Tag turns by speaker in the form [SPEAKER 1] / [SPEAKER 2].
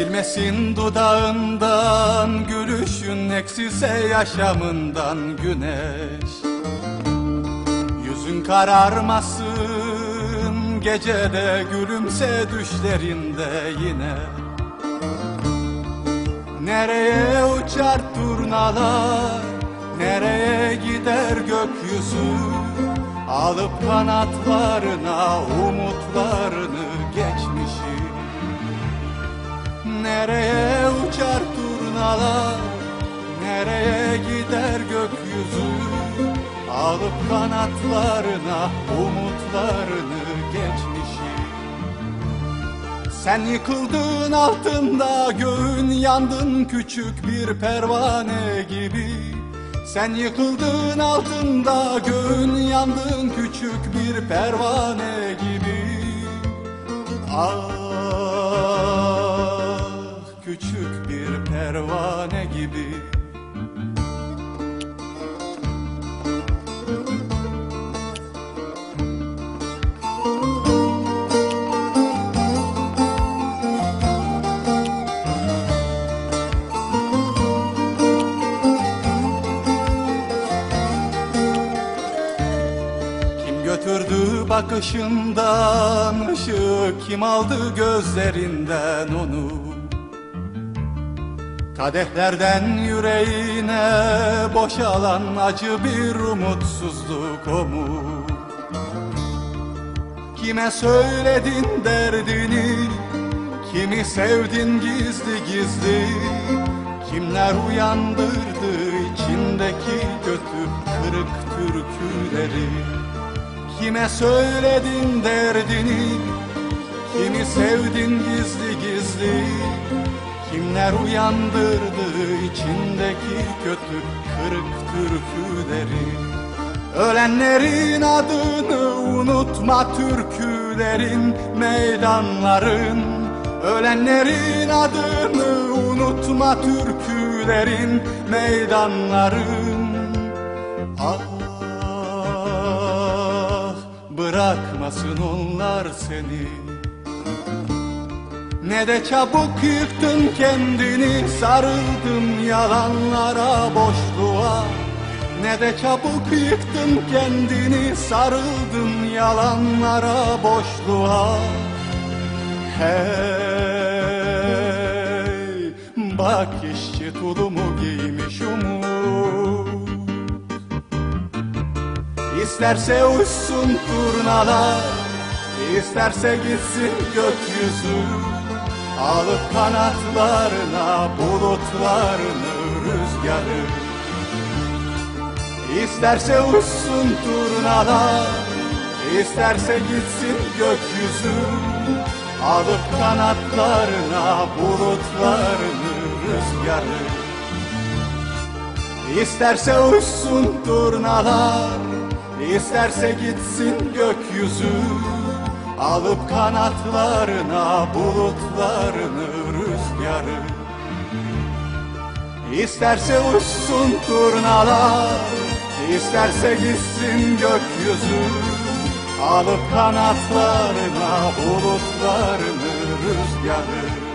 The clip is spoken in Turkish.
[SPEAKER 1] Silmesin dudağından gülüşün eksilse yaşamından güneş. Yüzün kararmasın gecede gülümse düşlerinde yine. Nereye uçar turnalar nereye gider gökyüzü? Alıp kanatlarına umutlarını turnalar Nereye gider gökyüzü? Alıp kanatlarına umutlarını geçmişi. Sen yıkıldın altında göğün yandın küçük bir pervane gibi. Sen yıkıldın altında göğün yandın küçük bir pervane gibi. Ah küçük bir pervane gibi. Götürdü bakışından ışığı Kim aldı gözlerinden onu Kadehlerden yüreğine boşalan acı bir umutsuzluk o mu? Kime söyledin derdini Kimi sevdin gizli gizli? Kimler uyandırdı içindeki kötü kırık türküleri? Kime söyledin derdini Kimi sevdin gizli gizli Kimler uyandırdı içindeki kötü kırık türküleri. Ölenlerin adını unutma türkülerin meydanların. Ölenlerin adını unutma türkülerin meydanların. Ah bırakmasın onlar seni ne de çabuk yıktın kendini sarıldın yalanlara boşluğa. Ne de çabuk yıktın kendini sarıldın yalanlara boşluğa. Hey bak işçi tulumu giymiş umut. İsterse uçsun turnalar İsterse gitsin gökyüzü Alıp kanatlarına bulutlarını rüzgarı. İsterse uçsun turnalar İsterse gitsin gökyüzü. Alıp kanatlarına bulutlarını rüzgarı. İsterse uçsun turnalar İsterse gitsin gökyüzü Alıp kanatlarına bulutlarını rüzgarı. İsterse uçsun turnalar İsterse gitsin gökyüzü. Alıp kanatlarına bulutlarını rüzgarı